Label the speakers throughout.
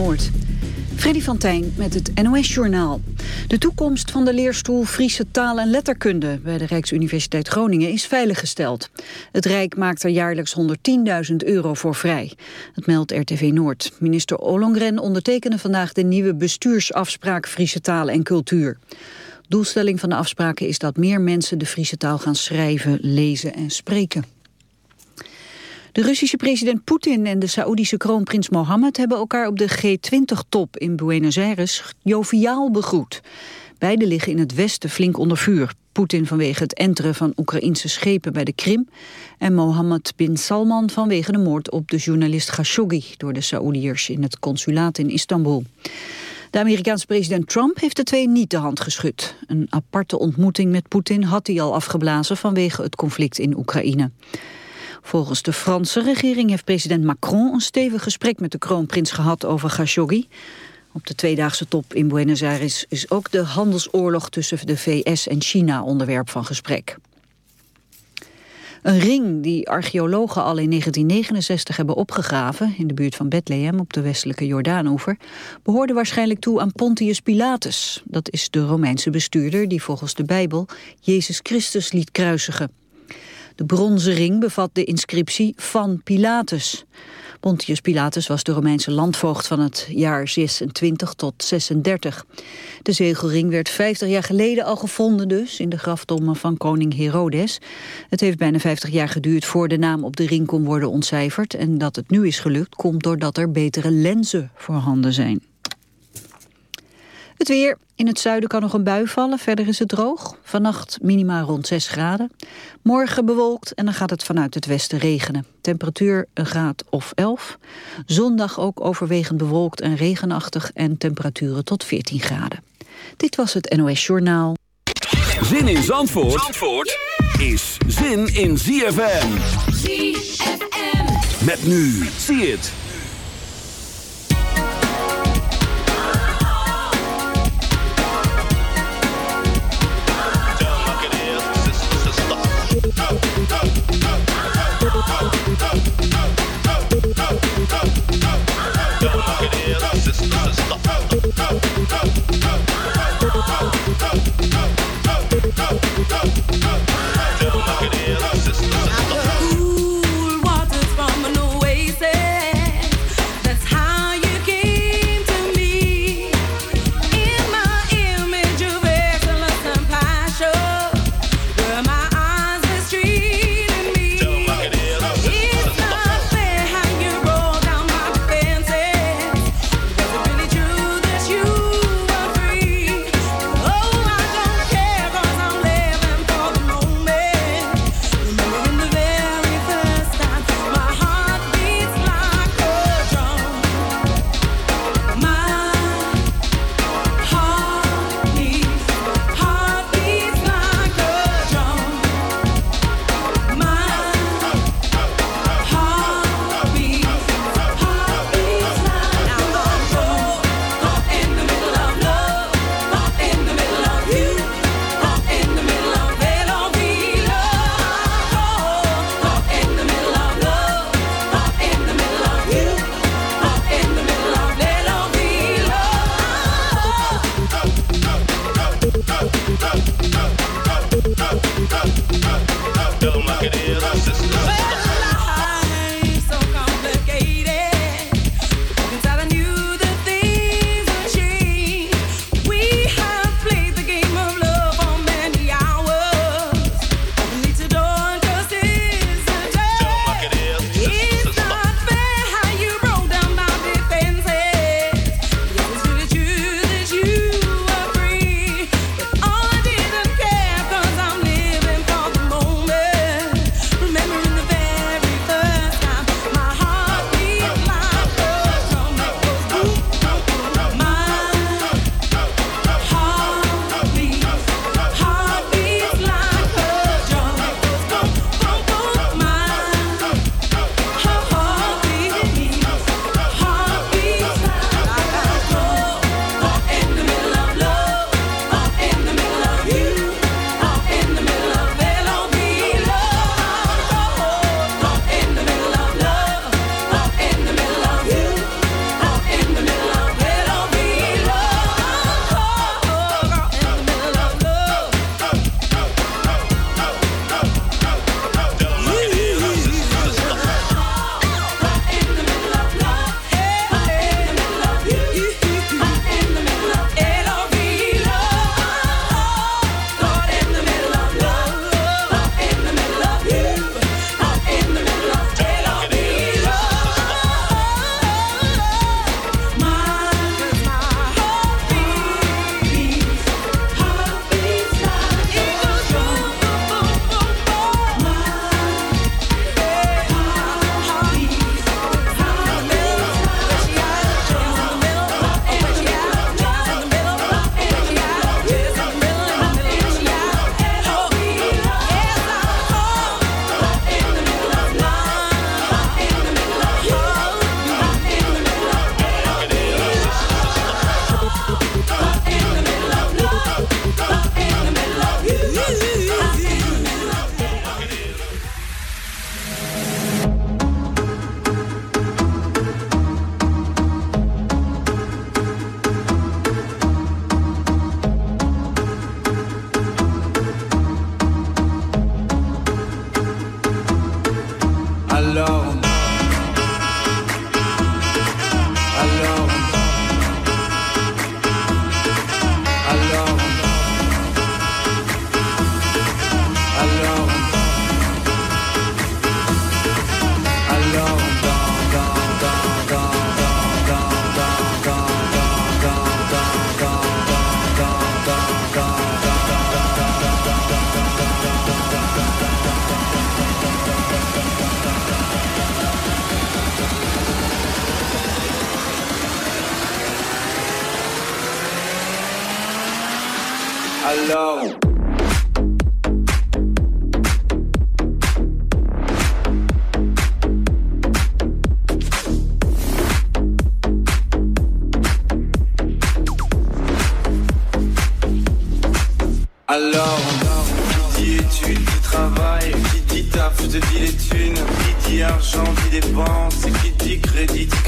Speaker 1: Noord. Freddy van Tijn met het NOS-journaal. De toekomst van de leerstoel Friese taal en letterkunde... bij de Rijksuniversiteit Groningen is veiliggesteld. Het Rijk maakt er jaarlijks 110.000 euro voor vrij. Dat meldt RTV Noord. Minister Ollongren ondertekende vandaag... de nieuwe bestuursafspraak Friese taal en cultuur. Doelstelling van de afspraken is dat meer mensen de Friese taal gaan schrijven, lezen en spreken. De Russische president Poetin en de Saoedische kroonprins Mohammed hebben elkaar op de G20-top in Buenos Aires joviaal begroet. Beiden liggen in het westen flink onder vuur. Poetin vanwege het enteren van Oekraïnse schepen bij de Krim... en Mohammed bin Salman vanwege de moord op de journalist Khashoggi... door de Saoediërs in het consulaat in Istanbul. De Amerikaanse president Trump heeft de twee niet de hand geschud. Een aparte ontmoeting met Poetin had hij al afgeblazen vanwege het conflict in Oekraïne. Volgens de Franse regering heeft president Macron een stevig gesprek met de kroonprins gehad over Khashoggi. Op de tweedaagse top in Buenos Aires is ook de handelsoorlog tussen de VS en China onderwerp van gesprek. Een ring die archeologen al in 1969 hebben opgegraven... in de buurt van Bethlehem op de westelijke Jordaanoever... behoorde waarschijnlijk toe aan Pontius Pilatus. Dat is de Romeinse bestuurder die volgens de Bijbel Jezus Christus liet kruisigen. De bronzen ring bevat de inscriptie van Pilatus. Pontius Pilatus was de Romeinse landvoogd van het jaar 26 tot 36. De zegelring werd 50 jaar geleden al gevonden dus in de graftommen van koning Herodes. Het heeft bijna 50 jaar geduurd voor de naam op de ring kon worden ontcijferd. En dat het nu is gelukt komt doordat er betere lenzen voorhanden zijn. Het weer. In het zuiden kan nog een bui vallen. Verder is het droog. Vannacht minima rond 6 graden. Morgen bewolkt en dan gaat het vanuit het westen regenen. Temperatuur een graad of 11. Zondag ook overwegend bewolkt en regenachtig en temperaturen tot 14 graden. Dit was het NOS Journaal.
Speaker 2: Zin in Zandvoort, Zandvoort is zin in ZFM. ZFM. Met nu. Zie het.
Speaker 3: Don't look
Speaker 4: at the other sisters.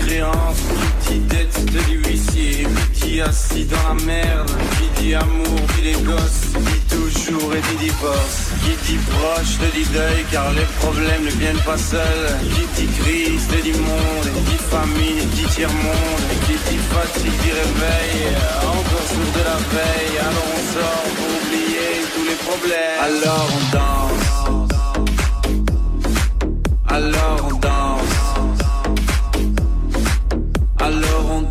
Speaker 4: créance, qui dette de l'huissier, qui assis dans la merde, qui dit amour, dit les gosses, dit toujours et dit divorce, qui dit proche, te dit deuil, car les problèmes ne viennent pas seuls, qui dit crise, te dit monde, qui dit famine, qui dit tiers-monde, qui dit fatigue, dit réveil, encore sourd de la veille, alors on sort pour oublier tous les problèmes, alors on danse, alors on danse.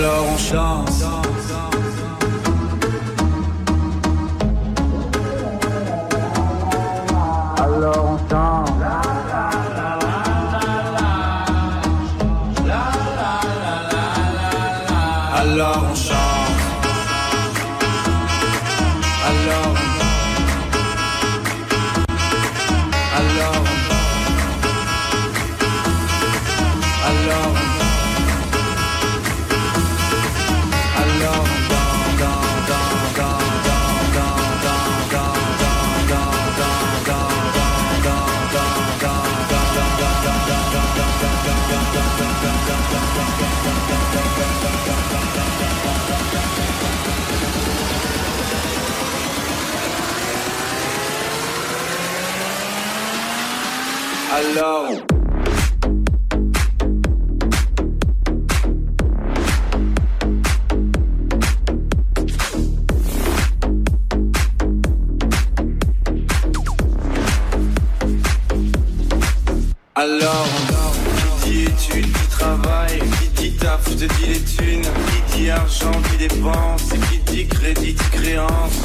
Speaker 4: alors on chante. alors. Alors, qui dit études, qui travaille, qui dit taf, je te dis les thunes, qui dit argent, qui dépense, qui dit crédit, qui créance,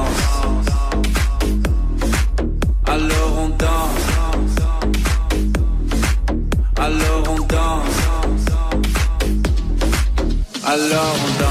Speaker 4: Alors on danse.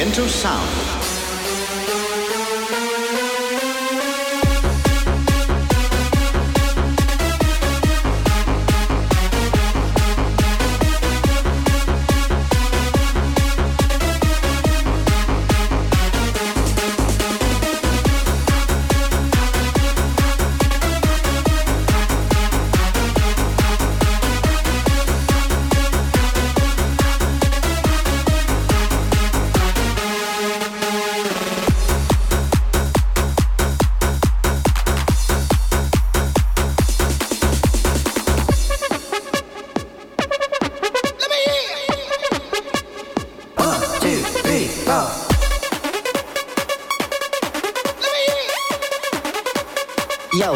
Speaker 4: Into sound.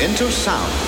Speaker 4: Into sound.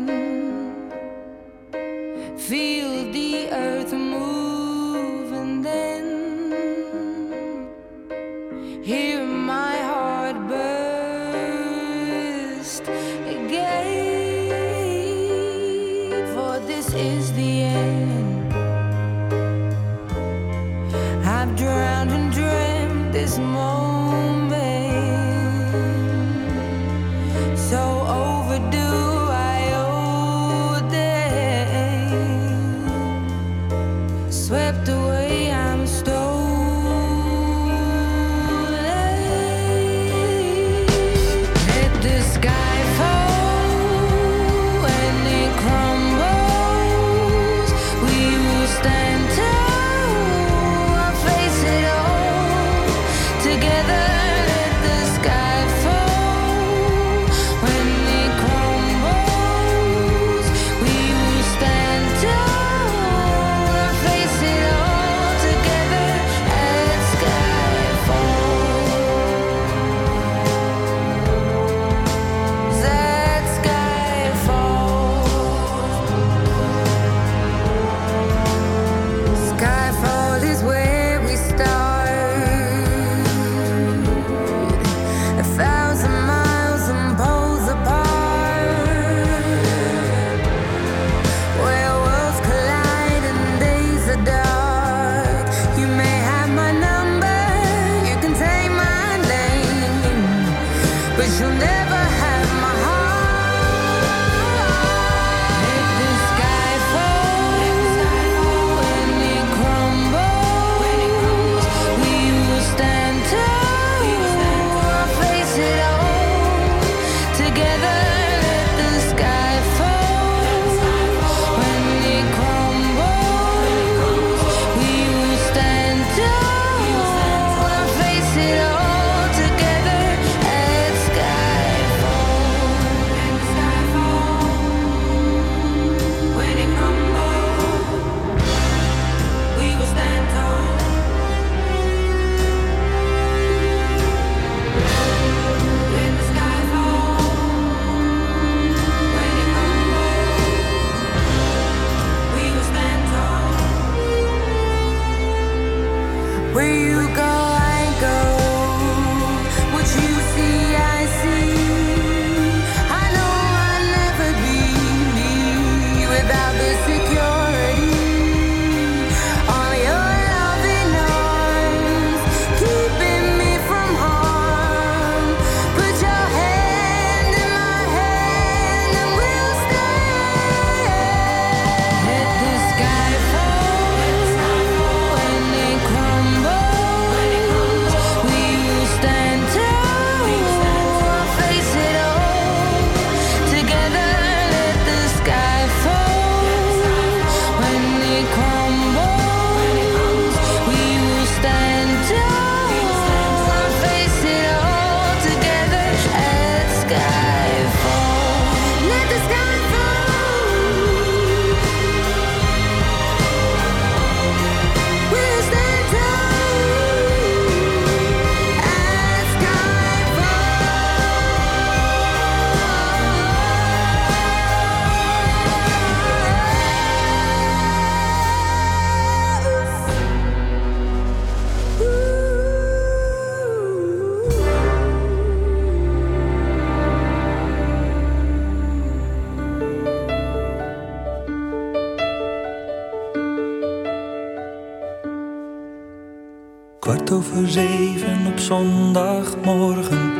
Speaker 5: over zeven op zondagmorgen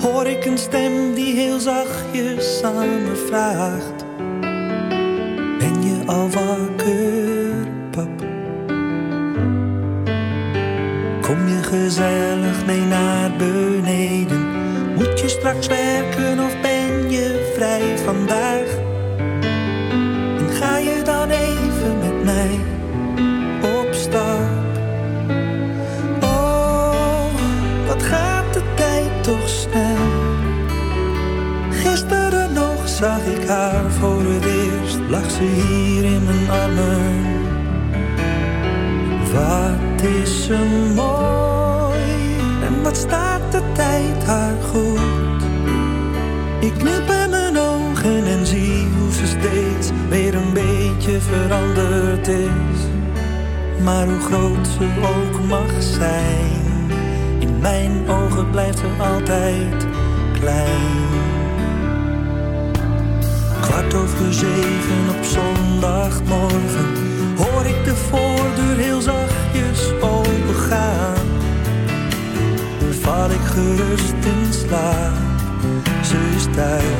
Speaker 5: hoor ik een stem die heel zachtjes aan me vraagt: Ben je al wakker?
Speaker 6: side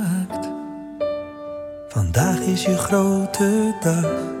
Speaker 6: is je grote dag.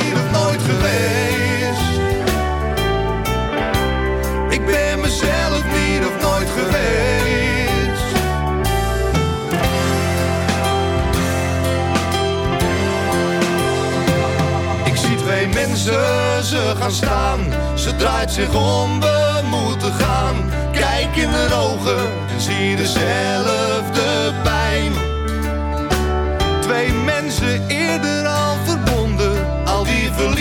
Speaker 7: Ik ben mezelf niet of nooit geweest. Ik zie twee mensen, ze gaan staan. Ze draait zich om, we moeten gaan. Kijk in haar ogen en zie dezelfde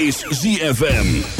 Speaker 2: Is ZFM.